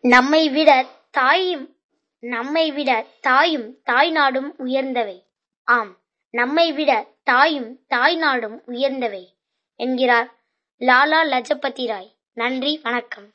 நம்மை விட தாயும் நம்மை விட தாயும் தாய் நாடும் உயர்ந்தவை. ஆம் நம்மை விட தாயும் தாய் நாடும் உயர்ந்தவை. என்கிறார் லாலா லஜபதி ராய். நன்றி வணக்கம்.